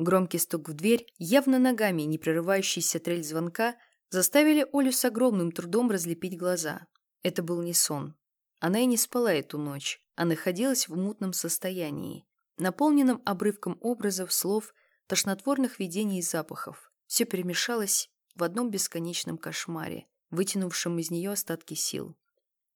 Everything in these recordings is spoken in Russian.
Громкий стук в дверь, явно ногами не прерывающийся трель звонка, заставили Олю с огромным трудом разлепить глаза. Это был не сон. Она и не спала эту ночь, а находилась в мутном состоянии, наполненном обрывком образов, слов, тошнотворных видений и запахов. Все перемешалось в одном бесконечном кошмаре, вытянувшем из нее остатки сил.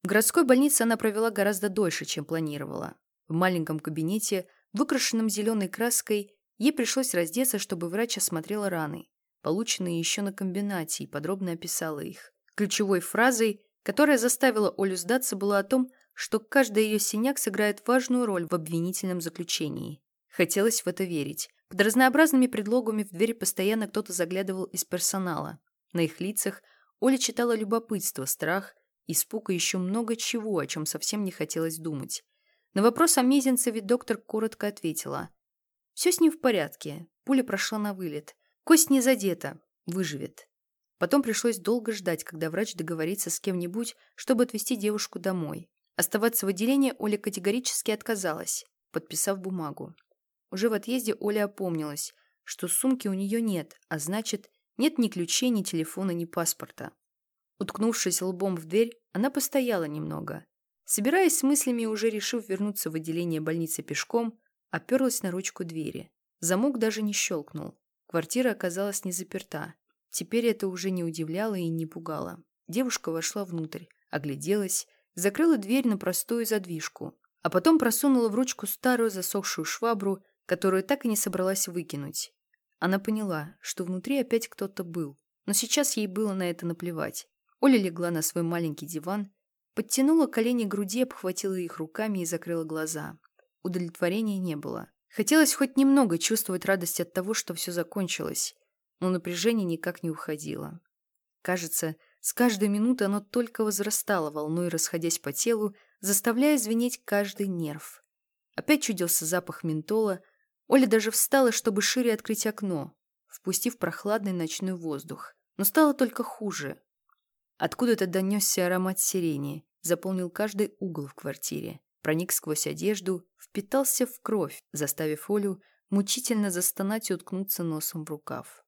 В городской больнице она провела гораздо дольше, чем планировала. В маленьком кабинете, выкрашенном зеленой краской, ей пришлось раздеться, чтобы врач осмотрела раны, полученные еще на комбинате, и подробно описала их. Ключевой фразой, которая заставила Олю сдаться, была о том, что каждый ее синяк сыграет важную роль в обвинительном заключении. Хотелось в это верить. Под разнообразными предлогами в дверь постоянно кто-то заглядывал из персонала. На их лицах Оля читала любопытство, страх, испуг и еще много чего, о чем совсем не хотелось думать. На вопрос о Мезенцеве доктор коротко ответила. «Все с ним в порядке. Пуля прошла на вылет. Кость не задета. Выживет». Потом пришлось долго ждать, когда врач договорится с кем-нибудь, чтобы отвезти девушку домой. Оставаться в отделении Оля категорически отказалась, подписав бумагу. Уже в отъезде Оля опомнилась, что сумки у нее нет, а значит, нет ни ключей, ни телефона, ни паспорта. Уткнувшись лбом в дверь, она постояла немного, Собираясь с мыслями, уже решив вернуться в отделение больницы пешком, оперлась на ручку двери. Замок даже не щелкнул. Квартира оказалась не заперта. Теперь это уже не удивляло и не пугало. Девушка вошла внутрь, огляделась, закрыла дверь на простую задвижку, а потом просунула в ручку старую засохшую швабру, которую так и не собралась выкинуть. Она поняла, что внутри опять кто-то был, но сейчас ей было на это наплевать. Оля легла на свой маленький диван Подтянула колени к груди, обхватила их руками и закрыла глаза. Удовлетворения не было. Хотелось хоть немного чувствовать радость от того, что все закончилось, но напряжение никак не уходило. Кажется, с каждой минуты оно только возрастало, волной расходясь по телу, заставляя звенеть каждый нерв. Опять чудился запах ментола. Оля даже встала, чтобы шире открыть окно, впустив прохладный ночной воздух. Но стало только хуже. Откуда-то донесся аромат сирени, заполнил каждый угол в квартире, проник сквозь одежду, впитался в кровь, заставив Олю мучительно застонать и уткнуться носом в рукав.